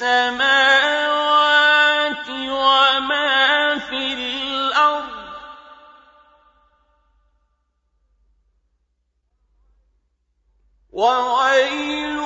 السماوات وما في الأرض. وويل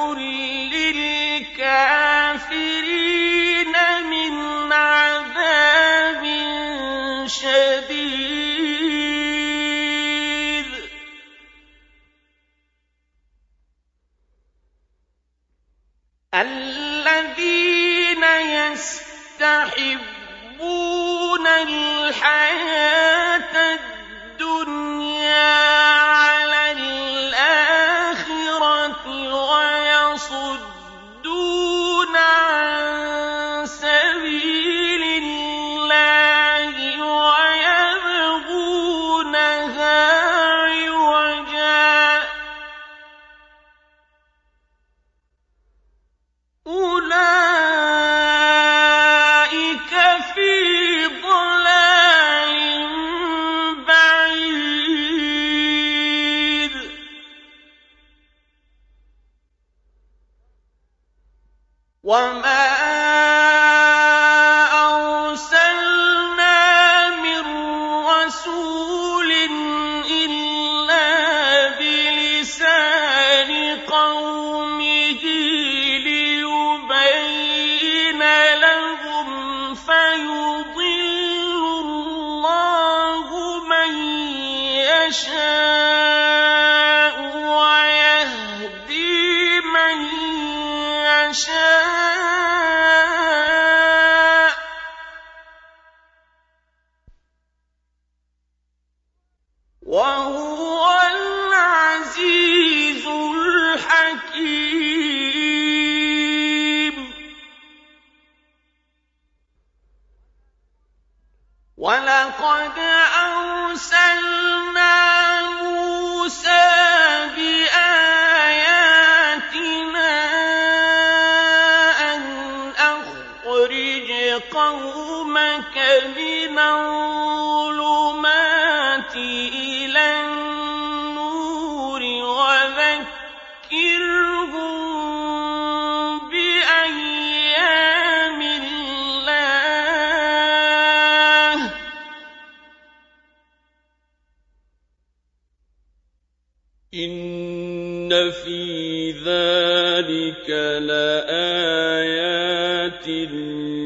إن في ذلك لآيات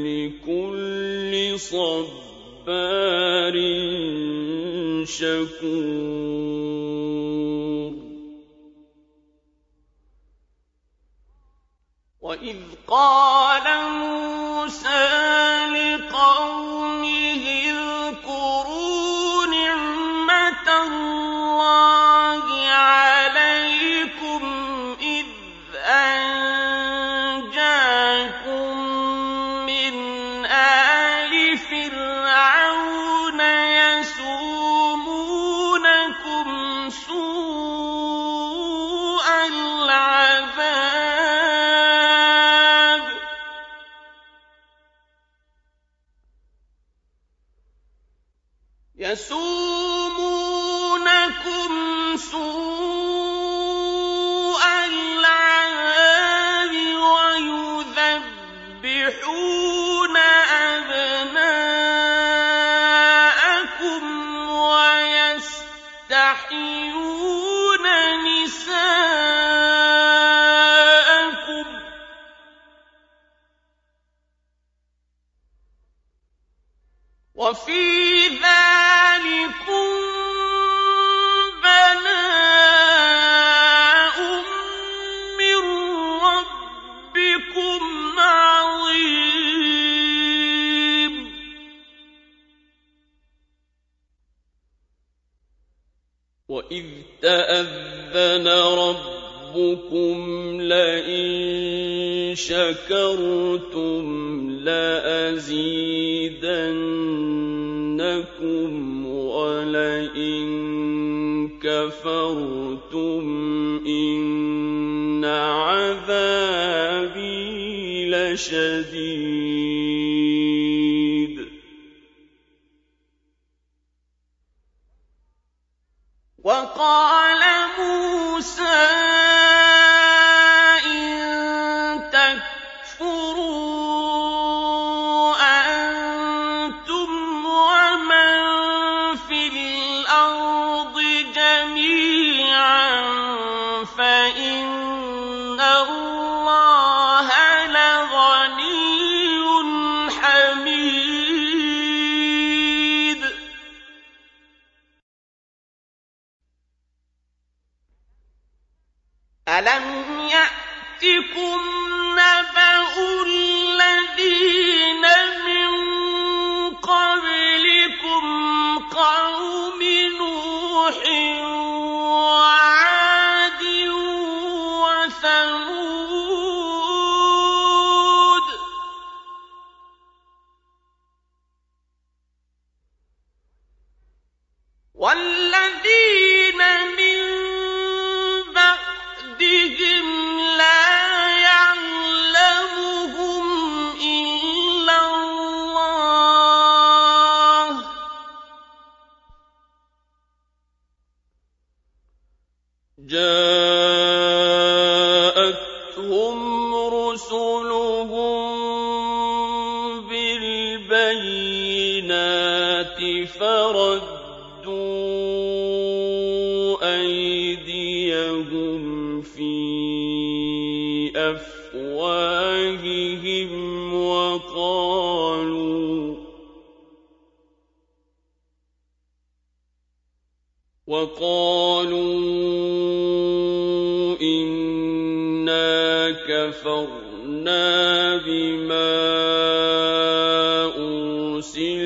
لكل صبار شكور وإذ قال موسى لقومه يستحيون نساء شَكَرْتُمْ لَأَزِيدَنَّكُمْ وَلَئِن كَفَرْتُمْ إِنَّ عَذَابِي لَشَدِيدٌ. أيديهم في أفواههم وقالوا وقالوا إنا كفرنا بما أرسل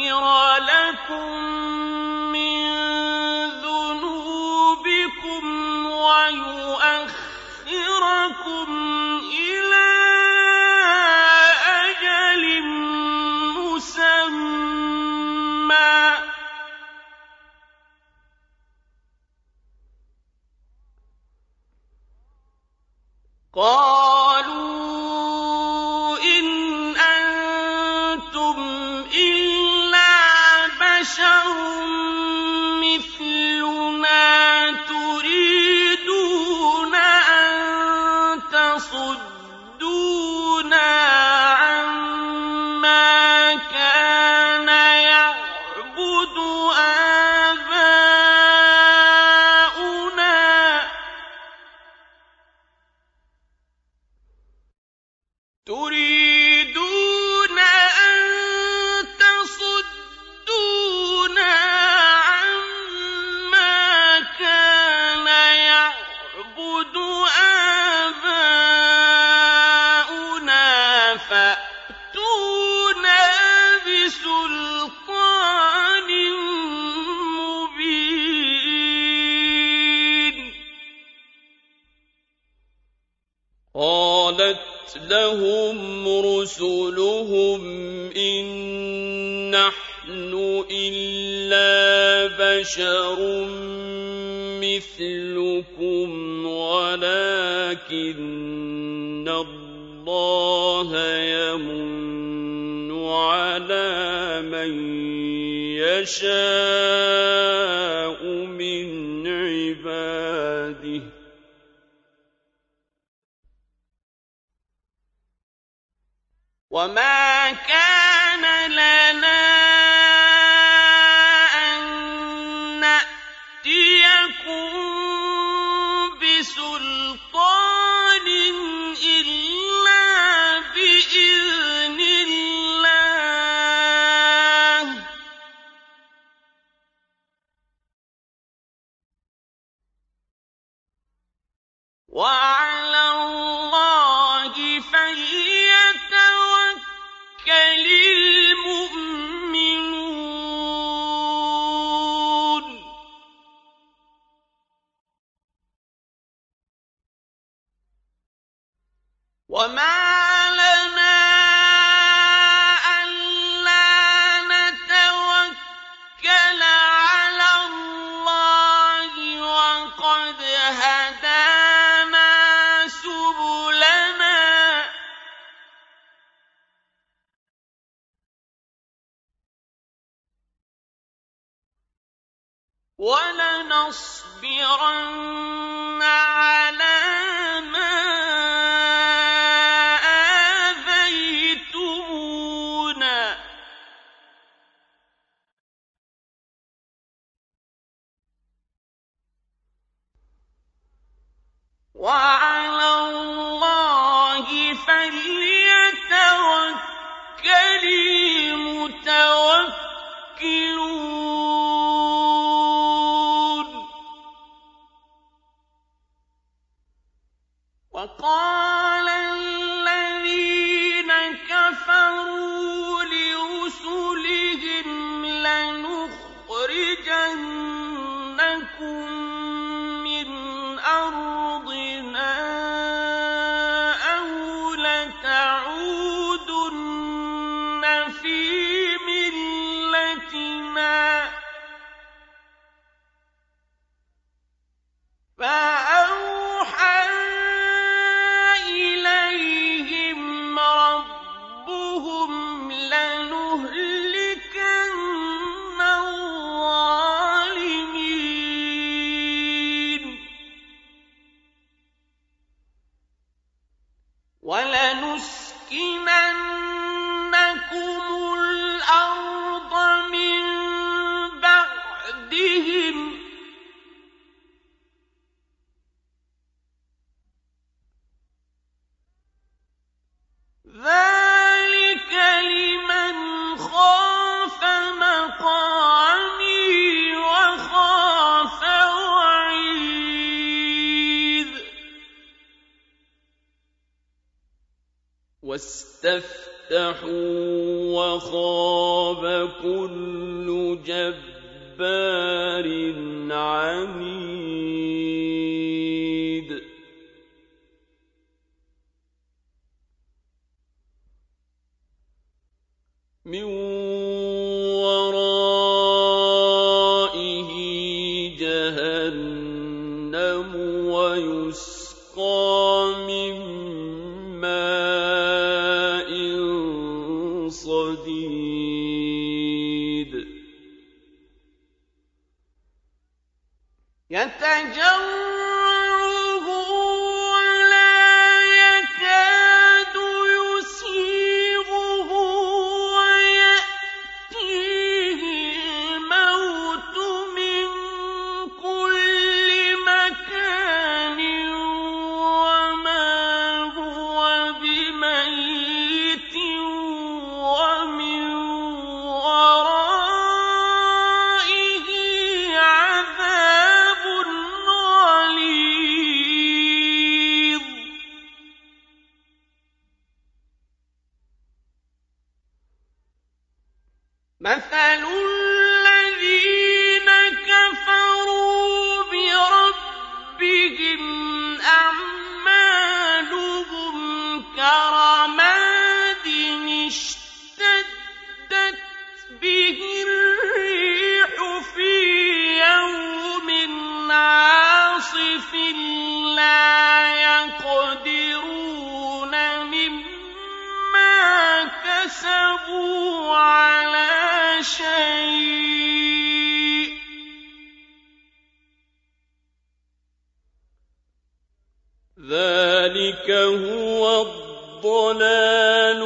لِأُغْفِرَ لَكُمْ فأتونا بسلطان مبين. قالت لهم رسلهم إن نحن إلا بشر مثلكم ولكن يَشَاءُ. استفتحوا وَخَابَ كُلُّ جَبَّارٍ عَنِيدٍ مثل هو الضلال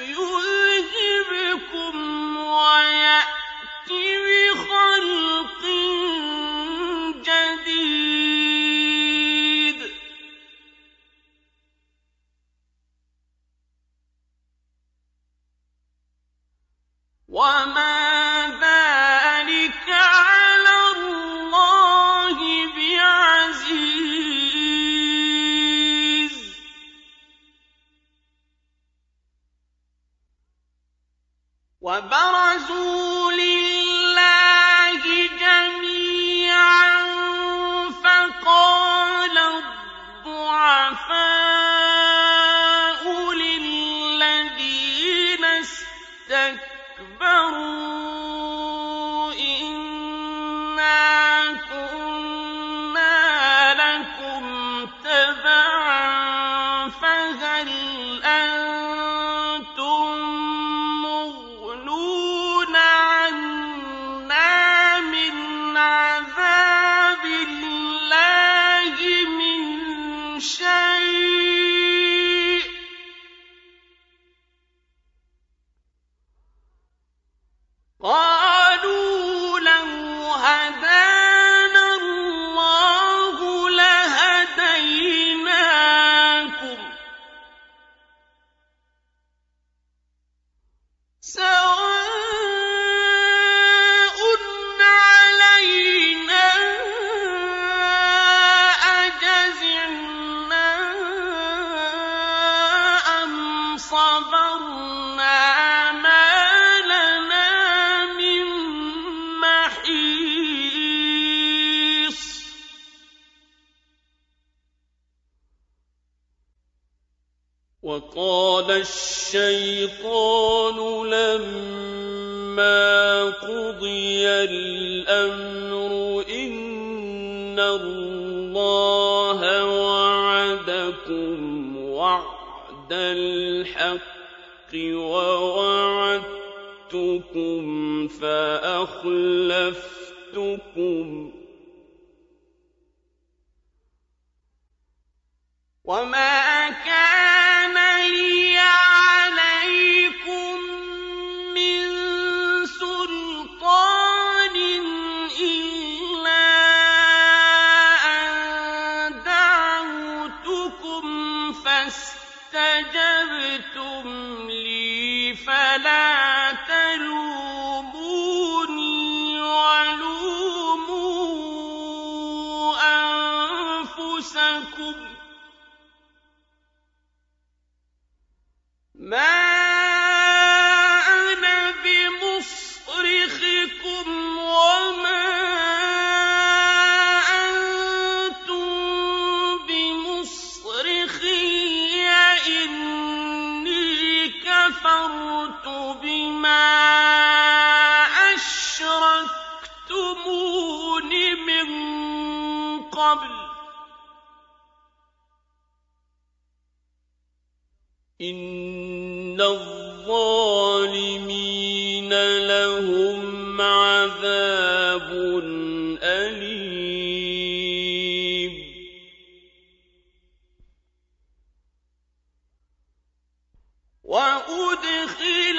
يذهبكم شيء وما وأدخل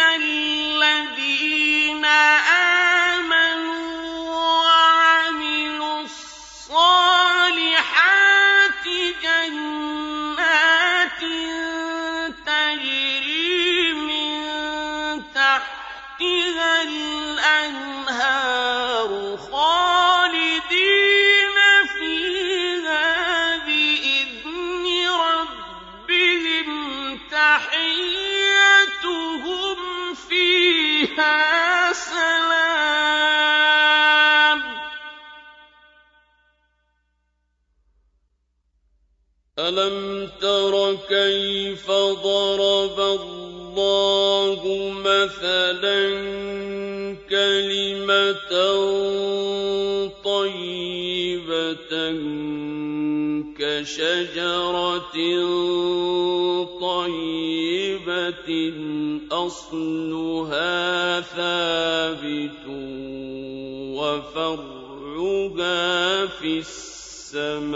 فضرب الله مثلا كلمة طيبة كشجرة طيبة أصلها ثابت وفرعها في السماء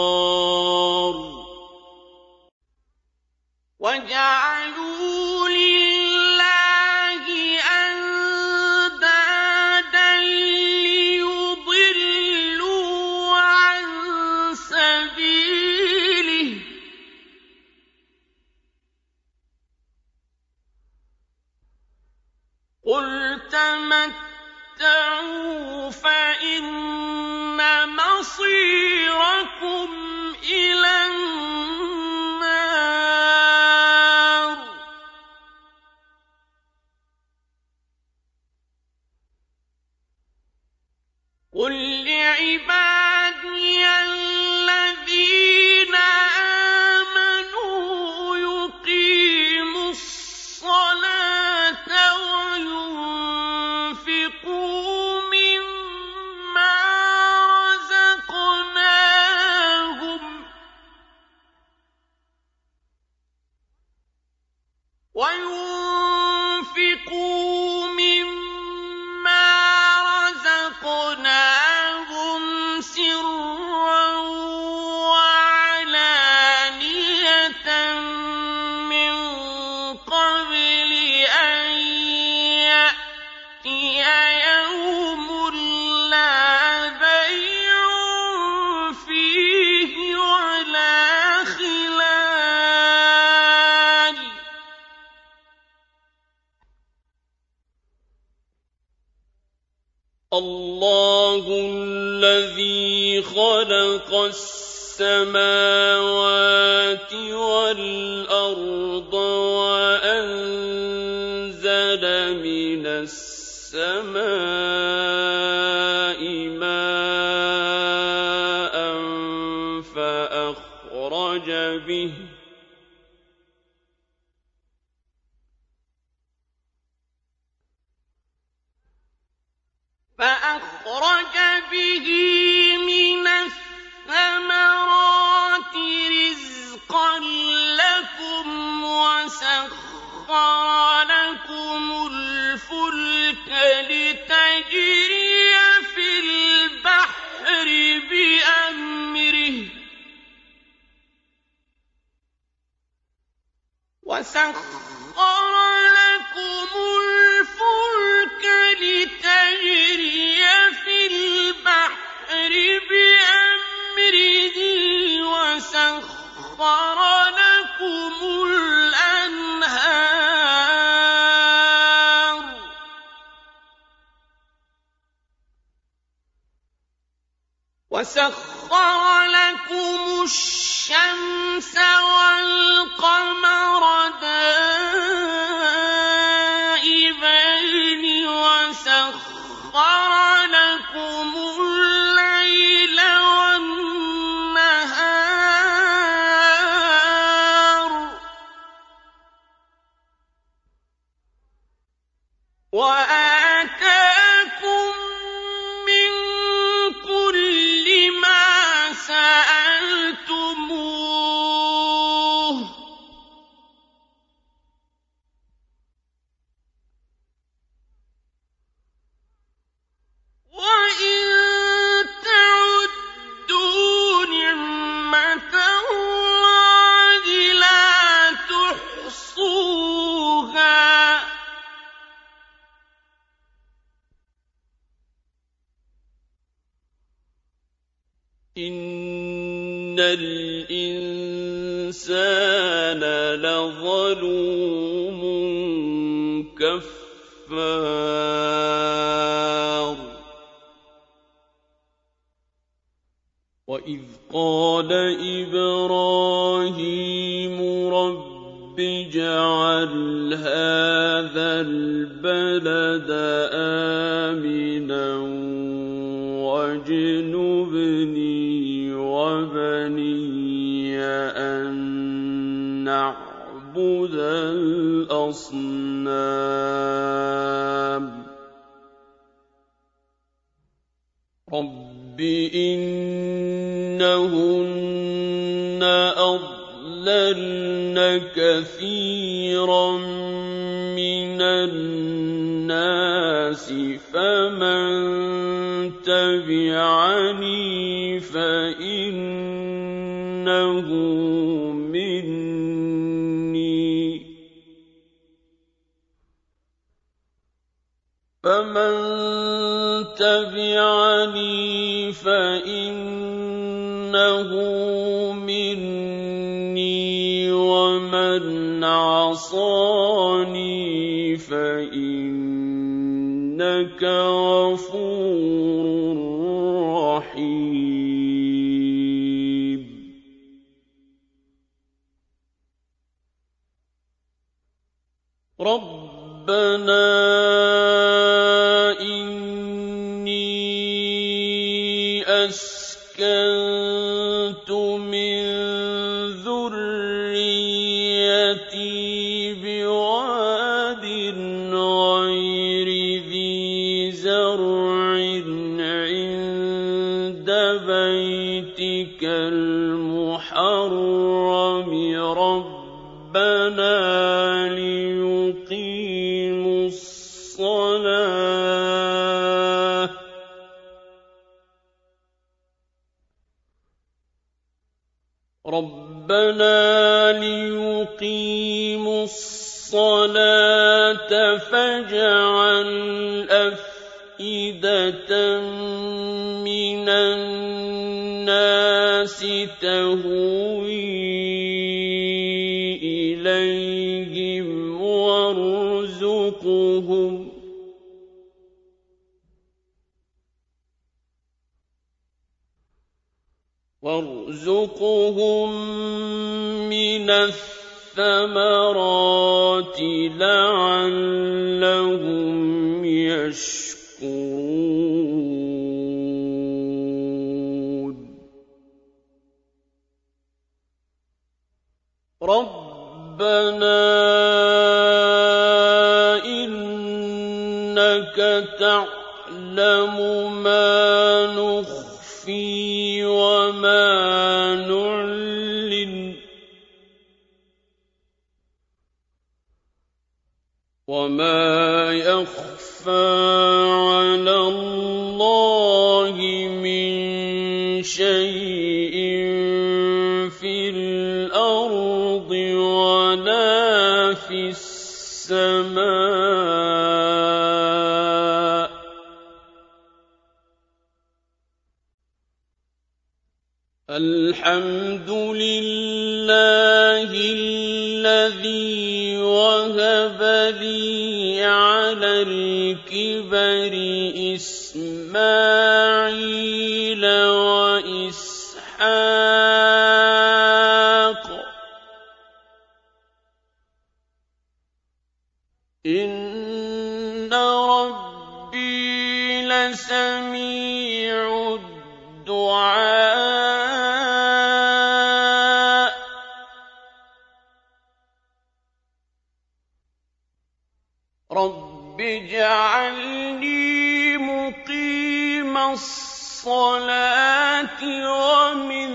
وَيُوقِنُ خلق السماوات والأرض وأنزل من السماء وَسَخَّرَ لَكُمُ الْفُلْكَ لِتَجْرِيَ فِي الْبَحْرِ بِأَمْرِهِ. وَسَخَّرَ وَسَخَّرَ لَكُمُ الشَّمْسَ وَالْقَمَرَ دَائِبَيْنِ أَضْلَلْنَ كَثِيرًا مِّنَ النَّاسِ ۖ فَمَن تَبِعَنِي فَإِنَّهُ مِنِّي ۖ فَمَن تَبِعَنِي فَإِنَّهُ عَصَانِي فَإِنَّكَ غَفُورٌ رَّحِيمٌ. رَبَّنَا رَبَّنَا لِيُقِيمُوا الصَّلَاةَ. فَاجْعَلْ أَفْئِدَةً مِّنَ النَّاسِ تَهْوِي وارزقهم من الثمرات لعلهم يشكرون. ربنا إنك تعلم ما نخفي وما يخفى على الله من شيء في الأرض ولا في السماء الحمد الكبر إسماعيل وإسحاق الصلاة ومن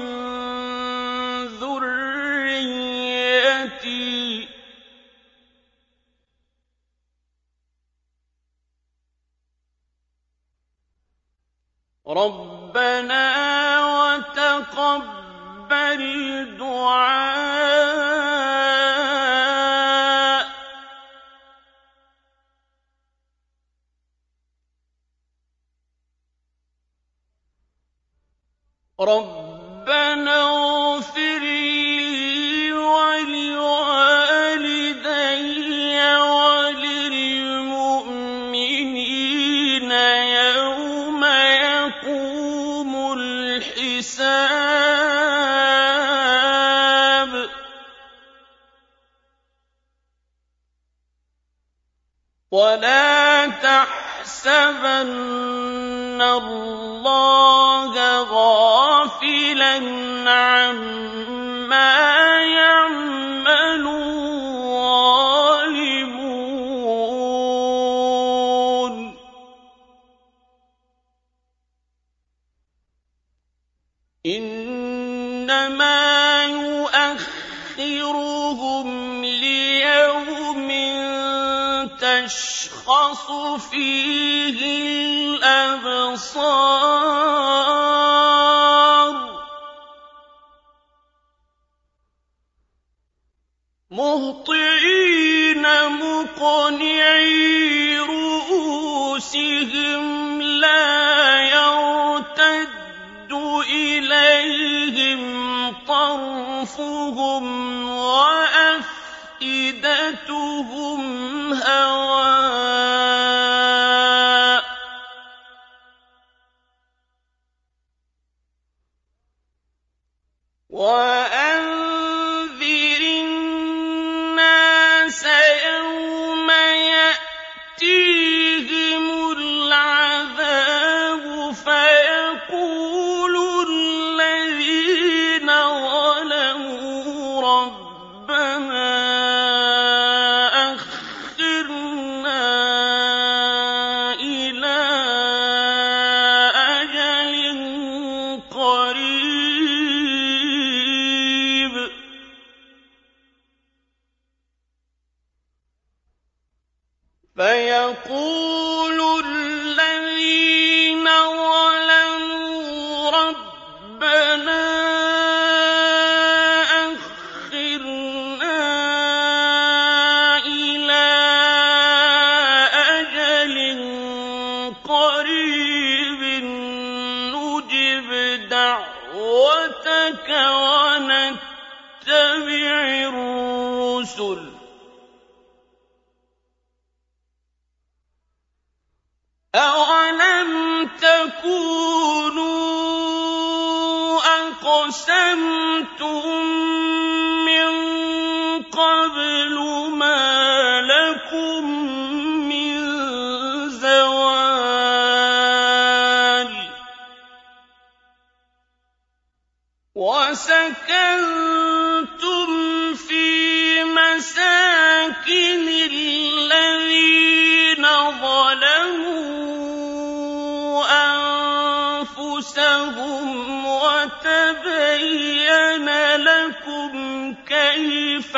ذريتي. ربنا وتقبل دعاء ربنا اغفر لي ولوالدي وللمؤمنين يوم يقوم الحساب ولا تحسبن الله عما يعمل الظالمون إنما يؤخرهم ليوم تشخص فيه الأبصار. طرفهم وافئدتهم هواء فيقول سكنتم في مساكن الذين ظلموا أنفسهم وتبين لكم كيف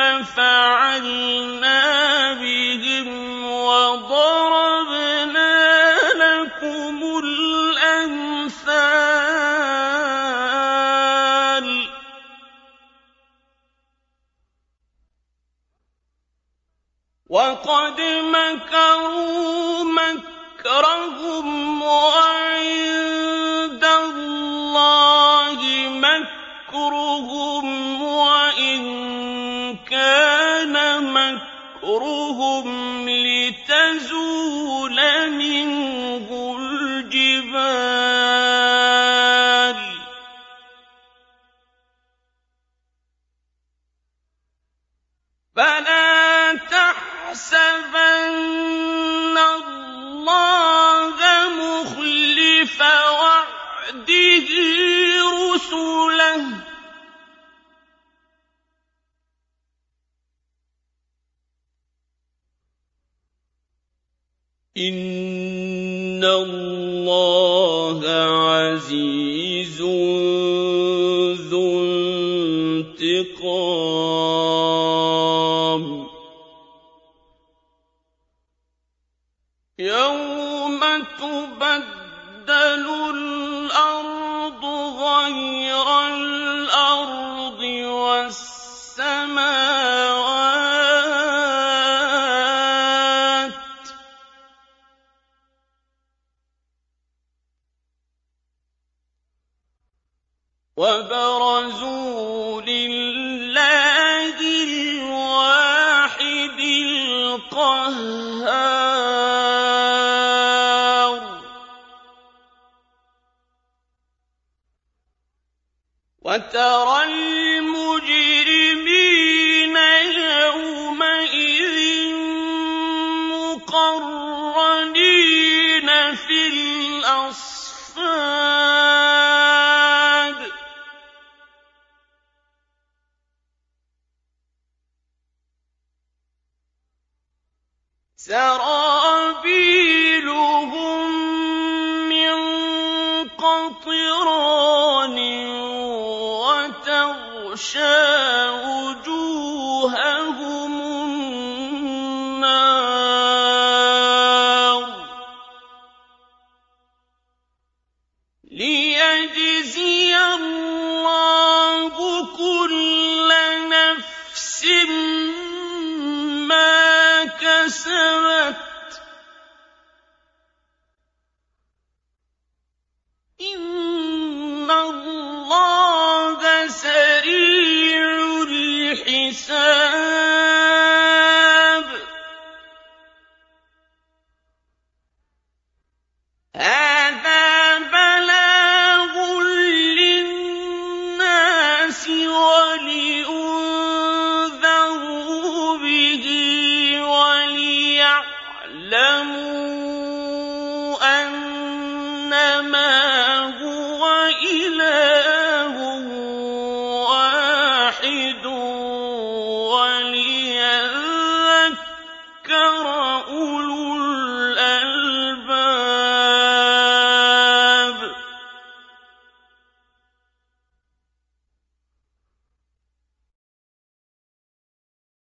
تبدل